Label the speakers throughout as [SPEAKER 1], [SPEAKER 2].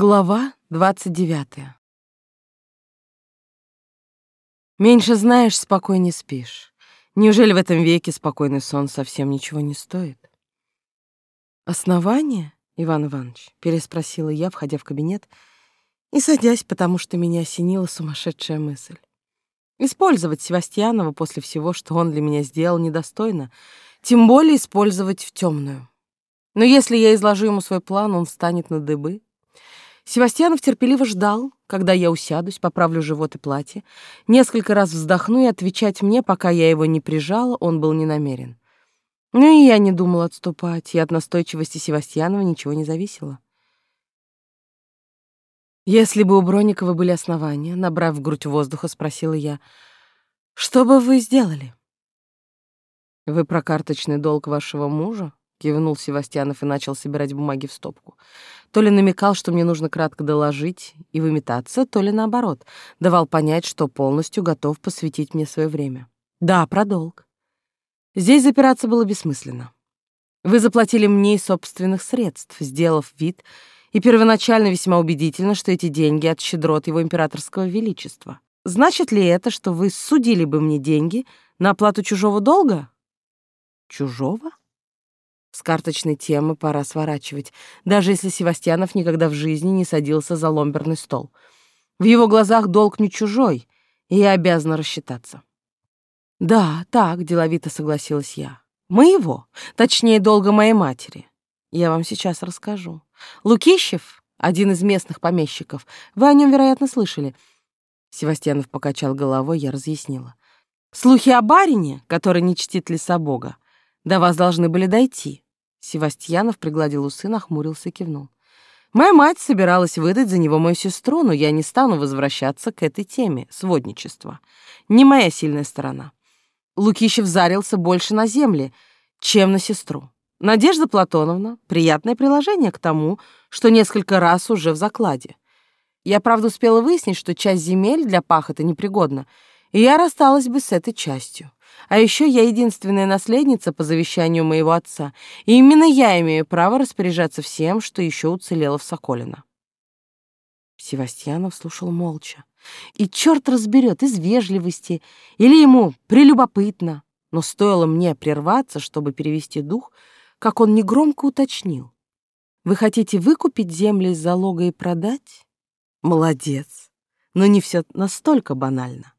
[SPEAKER 1] Глава 29. Меньше знаешь, спокойнее спишь. Неужели в этом веке спокойный сон совсем ничего не стоит? Основание, Иван Иванович, переспросила я, входя в кабинет и садясь, потому что меня осенила сумасшедшая мысль. Использовать Севастьянова после всего, что он для меня сделал, недостойно, тем более использовать в темную. Но если я изложу ему свой план, он встанет на дыбы, Севастьянов терпеливо ждал, когда я усядусь, поправлю живот и платье. Несколько раз вздохну и отвечать мне, пока я его не прижала, он был не намерен. Ну и я не думала отступать, и от настойчивости Севастьянова ничего не зависело. Если бы у Броникова были основания, набрав в грудь воздуха, спросила я, что бы вы сделали? Вы про карточный долг вашего мужа? Кивнул Севастьянов и начал собирать бумаги в стопку. То ли намекал, что мне нужно кратко доложить и выметаться, то ли наоборот, давал понять, что полностью готов посвятить мне свое время. Да, про долг. Здесь запираться было бессмысленно. Вы заплатили мне из собственных средств, сделав вид, и первоначально весьма убедительно, что эти деньги от щедрот его императорского величества. Значит ли это, что вы судили бы мне деньги на оплату чужого долга? Чужого? С карточной темы пора сворачивать, даже если Севастьянов никогда в жизни не садился за ломберный стол. В его глазах долг не чужой, и я обязана рассчитаться. «Да, так», — деловито согласилась я. «Моего, точнее, долга моей матери. Я вам сейчас расскажу. Лукищев, один из местных помещиков, вы о нем, вероятно, слышали». Севастьянов покачал головой, я разъяснила. «Слухи о барине, который не чтит леса Бога, до вас должны были дойти. Севастьянов пригладил усы, нахмурился и кивнул. Моя мать собиралась выдать за него мою сестру, но я не стану возвращаться к этой теме сводничества. Не моя сильная сторона. Лукищев зарился больше на земле, чем на сестру. Надежда Платоновна — приятное приложение к тому, что несколько раз уже в закладе. Я, правда, успела выяснить, что часть земель для пахоты непригодна, и я рассталась бы с этой частью. А еще я единственная наследница по завещанию моего отца, и именно я имею право распоряжаться всем, что еще уцелело в Соколино. Севастьянов слушал молча. И черт разберет, из вежливости или ему прелюбопытно. Но стоило мне прерваться, чтобы перевести дух, как он негромко уточнил. «Вы хотите выкупить земли из залога и продать? Молодец. Но не все настолько банально.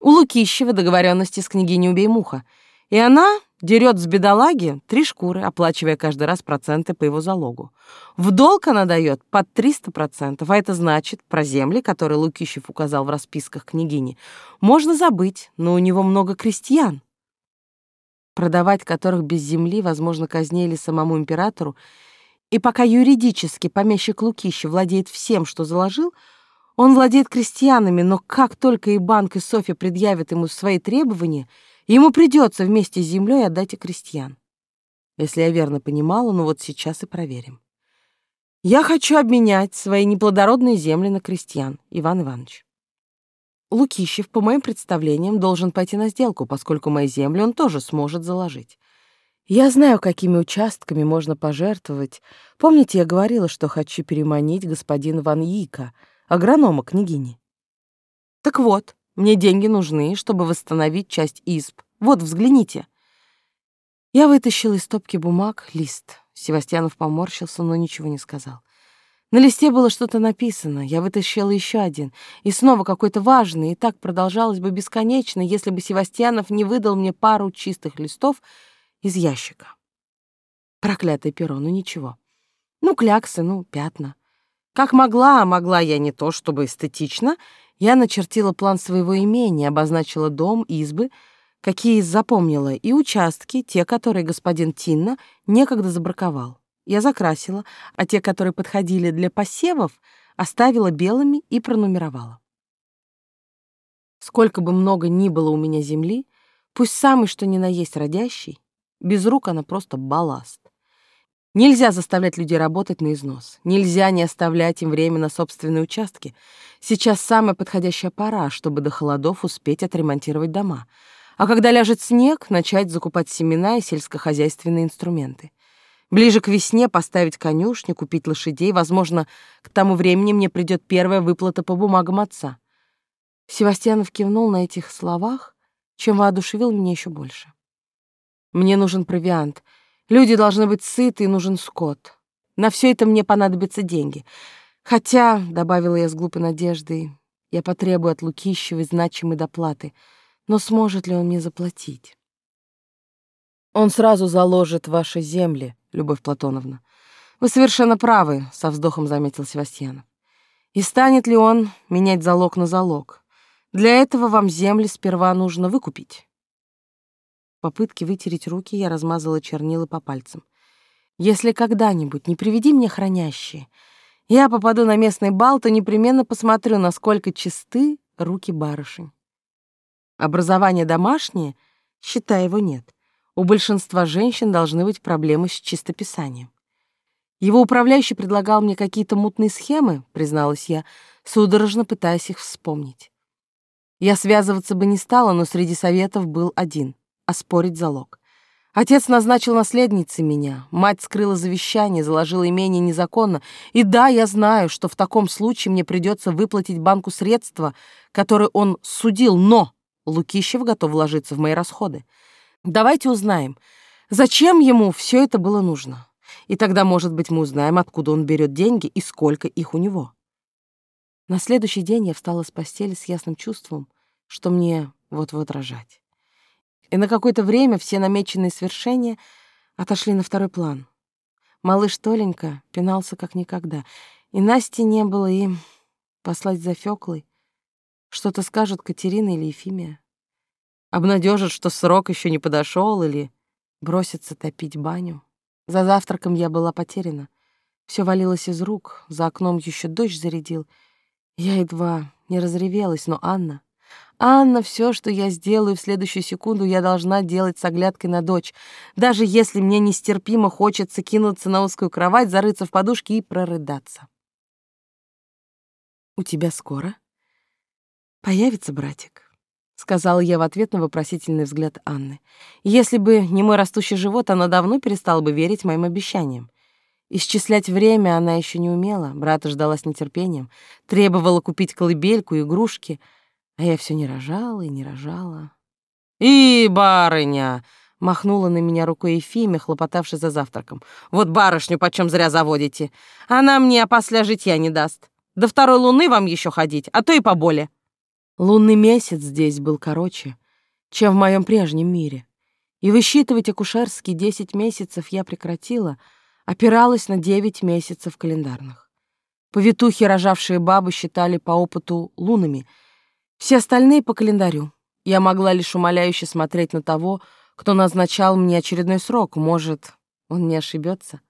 [SPEAKER 1] У Лукищева договоренности с княгиней Убеймуха, и она дерет с бедолаги три шкуры, оплачивая каждый раз проценты по его залогу. В долг она дает под 300%, а это значит, про земли, которые Лукищев указал в расписках княгини, можно забыть, но у него много крестьян, продавать которых без земли, возможно, казнили самому императору, и пока юридически помещик Лукищев владеет всем, что заложил — он владеет крестьянами, но как только и банк, и Софья предъявят ему свои требования, ему придется вместе с землей отдать и крестьян. Если я верно понимала, ну вот сейчас и проверим. Я хочу обменять свои неплодородные земли на крестьян, Иван Иванович. Лукищев, по моим представлениям, должен пойти на сделку, поскольку мои земли он тоже сможет заложить. Я знаю, какими участками можно пожертвовать. Помните, я говорила, что хочу переманить господина Ван Йика — агронома княгини. Так вот, мне деньги нужны, чтобы восстановить часть изб. Вот, взгляните. Я вытащил из стопки бумаг лист. Севастьянов поморщился, но ничего не сказал. На листе было что-то написано. Я вытащила еще один. И снова какой-то важный. И так продолжалось бы бесконечно, если бы Севастьянов не выдал мне пару чистых листов из ящика. Проклятое перо, ну ничего. Ну, кляксы, ну, пятна. Как могла, а могла я не то чтобы эстетично, я начертила план своего имения, обозначила дом, избы, какие запомнила, и участки, те, которые господин Тинна некогда забраковал. Я закрасила, а те, которые подходили для посевов, оставила белыми и пронумеровала. Сколько бы много ни было у меня земли, пусть самый что ни на есть родящий, без рук она просто балласт. Нельзя заставлять людей работать на износ. Нельзя не оставлять им время на собственные участки. Сейчас самая подходящая пора, чтобы до холодов успеть отремонтировать дома. А когда ляжет снег, начать закупать семена и сельскохозяйственные инструменты. Ближе к весне поставить конюшню, купить лошадей. Возможно, к тому времени мне придет первая выплата по бумагам отца. Севастьянов кивнул на этих словах, чем воодушевил меня еще больше. Мне нужен провиант. Люди должны быть сыты, и нужен скот. На все это мне понадобятся деньги. Хотя, — добавила я с глупой надеждой, — я потребую от Лукищева значимой доплаты. Но сможет ли он мне заплатить? Он сразу заложит ваши земли, Любовь Платоновна. Вы совершенно правы, — со вздохом заметил Севастьянов. И станет ли он менять залог на залог? Для этого вам земли сперва нужно выкупить. Попытке вытереть руки я размазала чернила по пальцам. Если когда-нибудь не приведи мне хранящие, я попаду на местный бал, то непременно посмотрю, насколько чисты руки барышень. Образование домашнее, считай, его нет. У большинства женщин должны быть проблемы с чистописанием. Его управляющий предлагал мне какие-то мутные схемы, призналась я, судорожно пытаясь их вспомнить. Я связываться бы не стала, но среди советов был один — оспорить залог. Отец назначил наследницей меня, мать скрыла завещание, заложила имение незаконно. И да, я знаю, что в таком случае мне придется выплатить банку средства, которые он судил, но Лукищев готов вложиться в мои расходы. Давайте узнаем, зачем ему все это было нужно. И тогда, может быть, мы узнаем, откуда он берет деньги и сколько их у него. На следующий день я встала с постели с ясным чувством, что мне вот-вот рожать. И на какое-то время все намеченные свершения отошли на второй план. Малыш Толенька пинался как никогда, и Насти не было, и послать за Фёклой. Что-то скажут Катерина или Ефимия. Обнадежат, что срок еще не подошел, или бросится топить баню. За завтраком я была потеряна. Все валилось из рук, за окном еще дождь зарядил. Я едва не разревелась, но Анна... Анна, все, что я сделаю в следующую секунду, я должна делать с оглядкой на дочь, даже если мне нестерпимо хочется кинуться на узкую кровать, зарыться в подушке и прорыдаться. «У тебя скоро появится братик?» сказала я в ответ на вопросительный взгляд Анны. Если бы не мой растущий живот, она давно перестала бы верить моим обещаниям. Исчислять время она еще не умела, брата ждала с нетерпением, требовала купить колыбельку, игрушки, а я все не рожала и не рожала. «И, барыня!» — махнула на меня рукой Ефимия, хлопотавшая за завтраком. «Вот барышню почем зря заводите. Она мне опосля житья не даст. До второй луны вам еще ходить, а то и поболе». Лунный месяц здесь был короче, чем в моем прежнем мире. И высчитывать акушерские десять месяцев я прекратила, опиралась на девять месяцев календарных. Повитухи, рожавшие бабы, считали по опыту лунами, все остальные по календарю. Я могла лишь умоляюще смотреть на того, кто назначал мне очередной срок. Может, он не ошибется.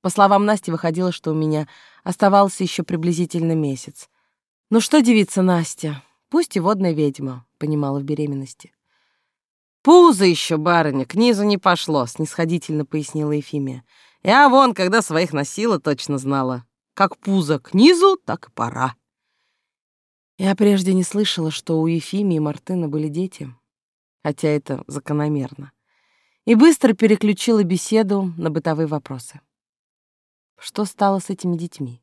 [SPEAKER 1] По словам Насти, выходило, что у меня оставался еще приблизительно месяц. Ну что, девица Настя, Пусть и водная ведьма, понимала в беременности. «Пузо еще, барыня, к низу не пошло», — снисходительно пояснила Ефимия. «Я вон, когда своих носила, точно знала. Как пузо к низу, так и пора». Я прежде не слышала, что у Ефимии и Мартына были дети, хотя это закономерно, и быстро переключила беседу на бытовые вопросы. Что стало с этими детьми?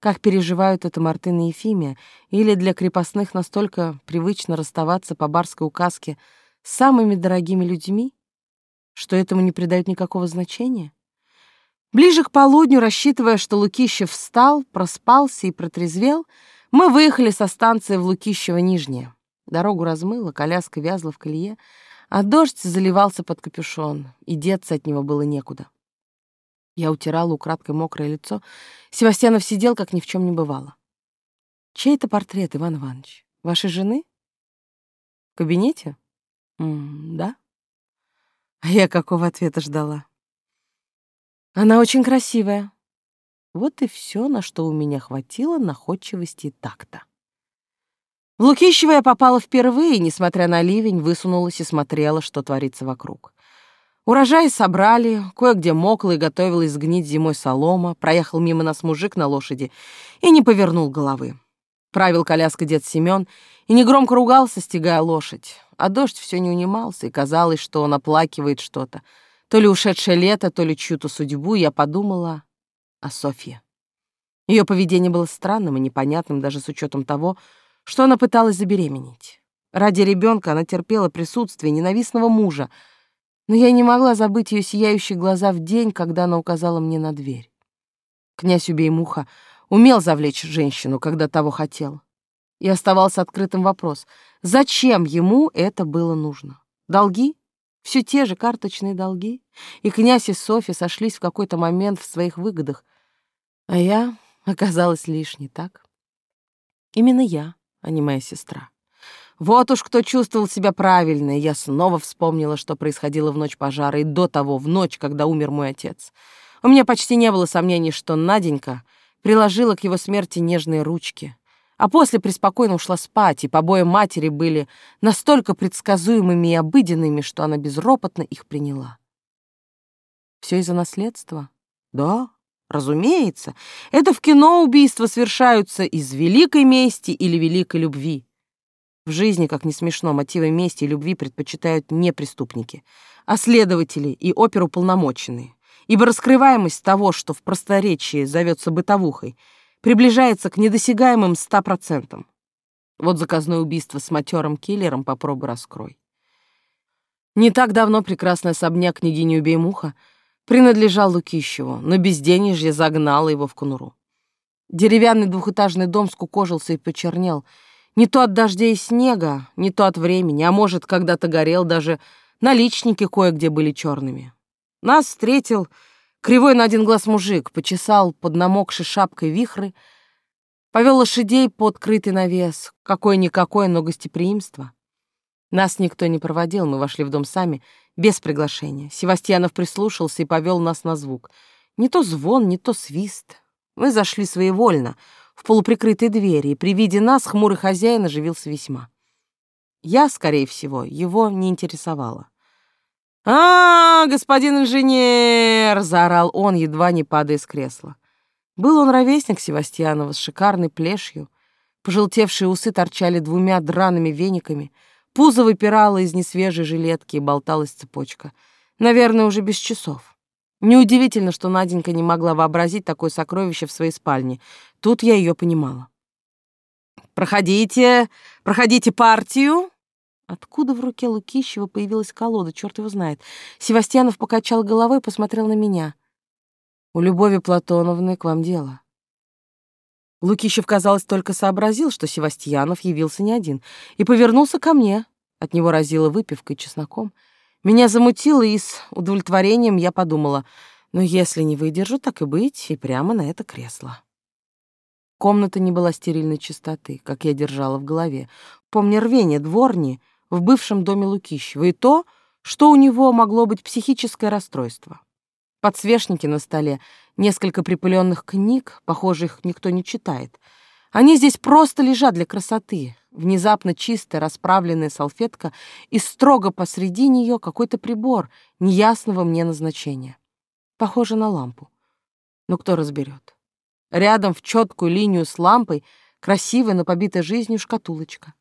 [SPEAKER 1] как переживают это Мартын и Ефимия, или для крепостных настолько привычно расставаться по барской указке с самыми дорогими людьми, что этому не придают никакого значения? Ближе к полудню, рассчитывая, что Лукищев встал, проспался и протрезвел, мы выехали со станции в Лукищево-Нижнее. Дорогу размыло, коляска вязла в колее, а дождь заливался под капюшон, и деться от него было некуда. Я утирала украдкой мокрое лицо. Севастьянов сидел, как ни в чем не бывало. «Чей это портрет, Иван Иванович? Вашей жены?» «В кабинете?» М «Да». А я какого ответа ждала? «Она очень красивая». Вот и все, на что у меня хватило находчивости и такта. В Лукищево я попала впервые, несмотря на ливень, высунулась и смотрела, что творится вокруг. Урожай собрали, кое-где мокло и готовилось сгнить зимой солома, проехал мимо нас мужик на лошади и не повернул головы. Правил коляска дед Семен и негромко ругался, стегая лошадь. А дождь все не унимался, и казалось, что он оплакивает что-то. то ли ушедшее лето, то ли чью-то судьбу, я подумала о Софье. Ее поведение было странным и непонятным даже с учетом того, что она пыталась забеременеть. Ради ребенка она терпела присутствие ненавистного мужа, но я не могла забыть ее сияющие глаза в день, когда она указала мне на дверь. Князь Убей-Муха умел завлечь женщину, когда того хотел. И оставался открытым вопрос, зачем ему это было нужно? Долги? Все те же карточные долги? И князь и Софья сошлись в какой-то момент в своих выгодах, а я оказалась лишней, так? Именно я, а не моя сестра. Вот уж кто чувствовал себя правильно, и я снова вспомнила, что происходило в ночь пожара и до того, в ночь, когда умер мой отец. У меня почти не было сомнений, что Наденька приложила к его смерти нежные ручки, а после преспокойно ушла спать, и побои матери были настолько предсказуемыми и обыденными, что она безропотно их приняла. Все из-за наследства? Да, разумеется. Это в кино убийства совершаются из великой мести или великой любви. В жизни, как не смешно, мотивы мести и любви предпочитают не преступники, а следователи и оперуполномоченные, ибо раскрываемость того, что в просторечии зовется бытовухой, приближается к недосягаемым ста процентам. Вот заказное убийство с матерым киллером попробуй раскрой. Не так давно прекрасный особняк княгини Убеймуха принадлежал Лукищеву, но безденежье загнало его в конуру. Деревянный двухэтажный дом скукожился и почернел — не то от дождей и снега, не то от времени, а может, когда-то горел, даже наличники кое-где были черными. Нас встретил кривой на один глаз мужик, почесал под намокшей шапкой вихры, повел лошадей под крытый навес. Какое-никакое, но гостеприимство. Нас никто не проводил, мы вошли в дом сами, без приглашения. Севастьянов прислушался и повел нас на звук. Не то звон, не то свист. Мы зашли своевольно — в полуприкрытой двери, и при виде нас хмурый хозяин оживился весьма. Я, скорее всего, его не интересовала. «А, господин инженер!» — заорал он, едва не падая с кресла. Был он ровесник Севастьянова с шикарной плешью. Пожелтевшие усы торчали двумя драными вениками, пузо выпирало из несвежей жилетки и болталась цепочка. Наверное, уже без часов. Неудивительно, что Наденька не могла вообразить такое сокровище в своей спальне. Тут я ее понимала. «Проходите, проходите партию!» Откуда в руке Лукищева появилась колода, черт его знает. Севастьянов покачал головой и посмотрел на меня. «У Любови Платоновны к вам дело». Лукищев, казалось, только сообразил, что Севастьянов явился не один, и повернулся ко мне. От него разило выпивкой чесноком. Меня замутило, и с удовлетворением я подумала, ну, если не выдержу, так и быть, и прямо на это кресло. Комната не была стерильной чистоты, как я держала в голове. Помня рвение дворни в бывшем доме Лукищева и то, что у него могло быть психическое расстройство. Подсвечники на столе, несколько припыленных книг, похоже, их никто не читает. Они здесь просто лежат для красоты, Внезапно чистая расправленная салфетка и строго посреди нее какой-то прибор неясного мне назначения. Похоже на лампу. Но кто разберет? Рядом в четкую линию с лампой красивая, но побитая жизнью шкатулочка.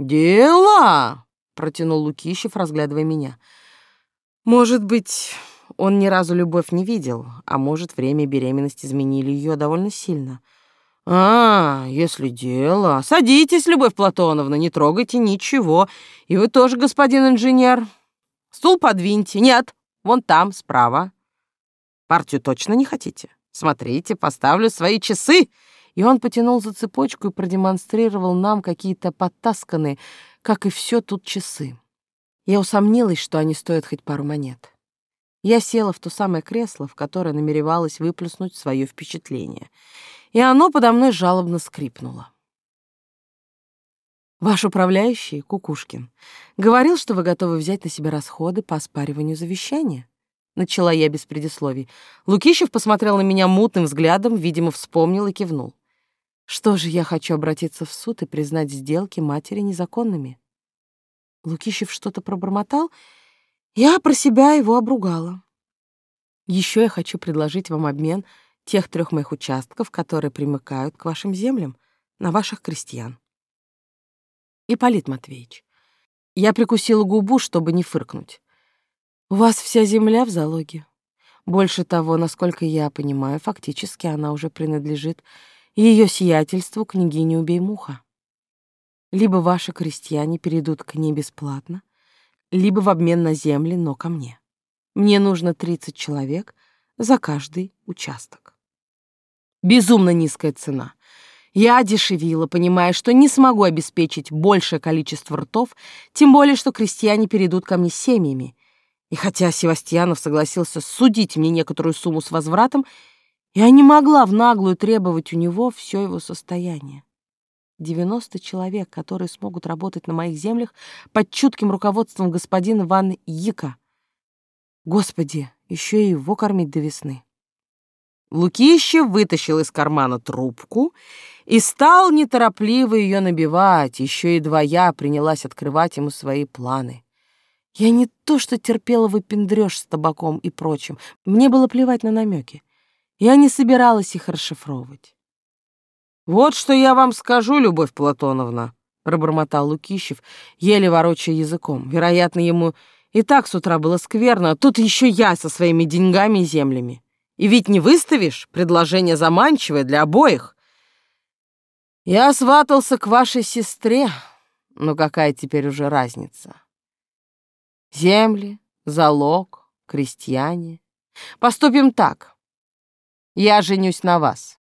[SPEAKER 1] «Дела!» — протянул Лукищев, разглядывая меня. «Может быть, он ни разу любовь не видел, а может, время беременности изменили ее довольно сильно». «А, если дело... Садитесь, Любовь Платоновна, не трогайте ничего. И вы тоже, господин инженер. Стул подвиньте. Нет, вон там, справа. Партию точно не хотите? Смотрите, поставлю свои часы». И он потянул за цепочку и продемонстрировал нам какие-то подтасканные, как и все тут часы. Я усомнилась, что они стоят хоть пару монет. Я села в то самое кресло, в которое намеревалась выплеснуть свое впечатление — и оно подо мной жалобно скрипнуло. Ваш управляющий, Кукушкин, говорил, что вы готовы взять на себя расходы по оспариванию завещания. Начала я без предисловий. Лукищев посмотрел на меня мутным взглядом, видимо, вспомнил и кивнул. Что же, я хочу обратиться в суд и признать сделки матери незаконными. Лукищев что-то пробормотал, я про себя его обругала. Еще я хочу предложить вам обмен тех трех моих участков, которые примыкают к вашим землям, на ваших крестьян. Ипполит Матвеевич, я прикусила губу, чтобы не фыркнуть. У вас вся земля в залоге. Больше того, насколько я понимаю, фактически она уже принадлежит ее сиятельству княгине Убеймуха. Либо ваши крестьяне перейдут к ней бесплатно, либо в обмен на земли, но ко мне. Мне нужно 30 человек за каждый участок. Безумно низкая цена. Я одешевила, понимая, что не смогу обеспечить большее количество ртов, тем более, что крестьяне перейдут ко мне семьями. И хотя Севастьянов согласился судить мне некоторую сумму с возвратом, я не могла в наглую требовать у него все его состояние. 90 человек, которые смогут работать на моих землях под чутким руководством господина Ван Йика. Господи, еще и его кормить до весны. Лукищев вытащил из кармана трубку и стал неторопливо ее набивать, еще едва я принялась открывать ему свои планы. Я не то что терпела выпендрёж с табаком и прочим, мне было плевать на намеки. Я не собиралась их расшифровывать. «Вот что я вам скажу, Любовь Платоновна», — пробормотал Лукищев, еле ворочая языком. Вероятно, ему и так с утра было скверно, а тут еще я со своими деньгами и землями. И ведь не выставишь, предложение заманчивое для обоих. Я сватался к вашей сестре, но какая теперь уже разница? Земли, залог, крестьяне. Поступим так. Я женюсь на вас.